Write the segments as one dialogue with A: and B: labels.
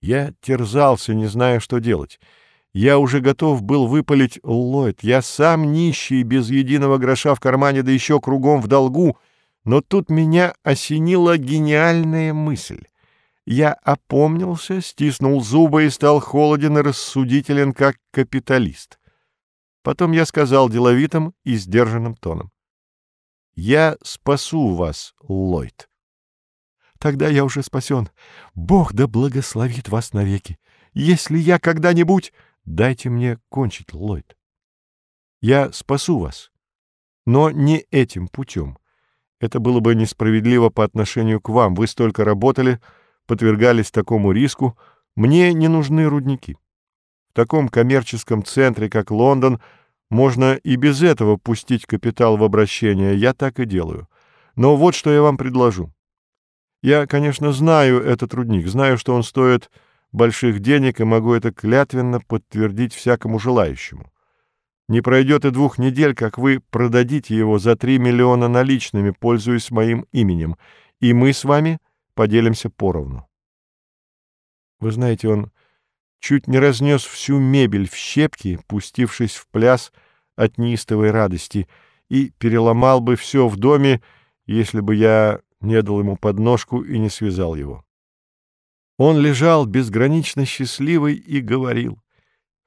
A: Я терзался, не зная, что делать. Я уже готов был выпалить Ллойд. Я сам нищий, без единого гроша в кармане, да еще кругом в долгу. Но тут меня осенила гениальная мысль. Я опомнился, стиснул зубы и стал холоден и рассудителен, как капиталист. Потом я сказал деловитым и сдержанным тоном. «Я спасу вас, Ллойд». «Тогда я уже спасен. Бог да благословит вас навеки. Если я когда-нибудь...» «Дайте мне кончить, Ллойд. Я спасу вас, но не этим путем. Это было бы несправедливо по отношению к вам. Вы столько работали, подвергались такому риску. Мне не нужны рудники. В таком коммерческом центре, как Лондон, можно и без этого пустить капитал в обращение. Я так и делаю. Но вот что я вам предложу. Я, конечно, знаю этот рудник, знаю, что он стоит больших денег и могу это клятвенно подтвердить всякому желающему. Не пройдет и двух недель, как вы продадите его за три миллиона наличными, пользуясь моим именем, и мы с вами поделимся поровну. Вы знаете, он чуть не разнес всю мебель в щепки, пустившись в пляс от неистовой радости, и переломал бы все в доме, если бы я не дал ему подножку и не связал его. Он лежал безгранично счастливый и говорил.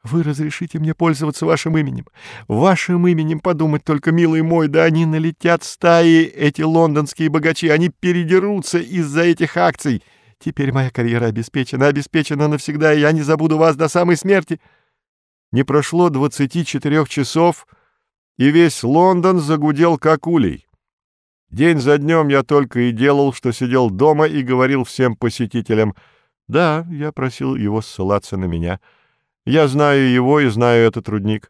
A: «Вы разрешите мне пользоваться вашим именем? Вашим именем подумать только, милый мой, да они налетят стаи, эти лондонские богачи, они передерутся из-за этих акций. Теперь моя карьера обеспечена, обеспечена навсегда, и я не забуду вас до самой смерти». Не прошло двадцати четырех часов, и весь Лондон загудел как улей. День за днем я только и делал, что сидел дома и говорил всем посетителям — да, я просил его ссылаться на меня. Я знаю его и знаю этот рудник.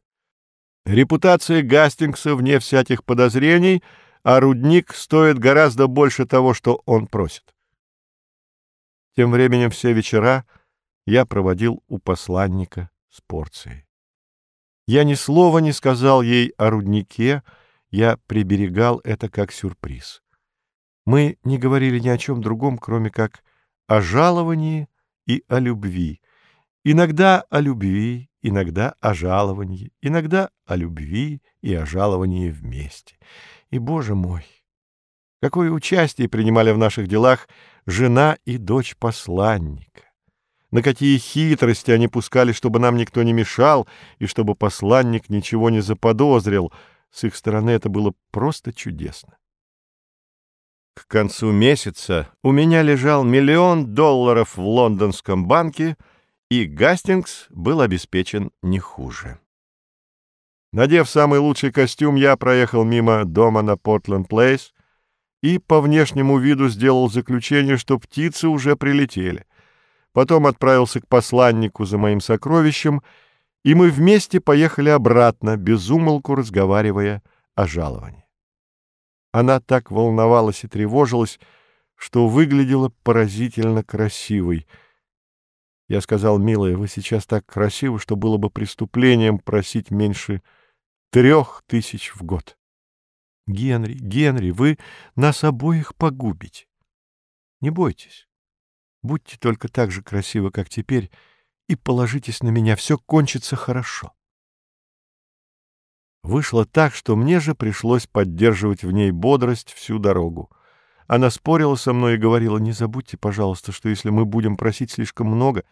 A: Репутация Гастингса вне всяких подозрений, а рудник стоит гораздо больше того, что он просит. Тем временем все вечера я проводил у посланника с порцией. Я ни слова не сказал ей о руднике, я приберегал это как сюрприз. Мы не говорили ни о чем другом, кроме как о жаловании и о любви. Иногда о любви, иногда о жаловании, иногда о любви и о жаловании вместе. И, Боже мой, какое участие принимали в наших делах жена и дочь посланника! На какие хитрости они пускали, чтобы нам никто не мешал, и чтобы посланник ничего не заподозрил. С их стороны это было просто чудесно. К концу месяца у меня лежал миллион долларов в лондонском банке, и Гастингс был обеспечен не хуже. Надев самый лучший костюм, я проехал мимо дома на Портленд-Плейс и по внешнему виду сделал заключение, что птицы уже прилетели. Потом отправился к посланнику за моим сокровищем, и мы вместе поехали обратно, безумолку разговаривая о жаловании. Она так волновалась и тревожилась, что выглядела поразительно красивой. Я сказал, милая, вы сейчас так красивы, что было бы преступлением просить меньше трех тысяч в год. Генри, Генри, вы нас обоих погубите. Не бойтесь. Будьте только так же красивы, как теперь, и положитесь на меня, все кончится хорошо. Вышло так, что мне же пришлось поддерживать в ней бодрость всю дорогу. Она спорила со мной и говорила, не забудьте, пожалуйста, что если мы будем просить слишком много,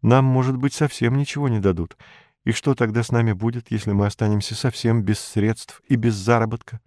A: нам, может быть, совсем ничего не дадут. И что тогда с нами будет, если мы останемся совсем без средств и без заработка?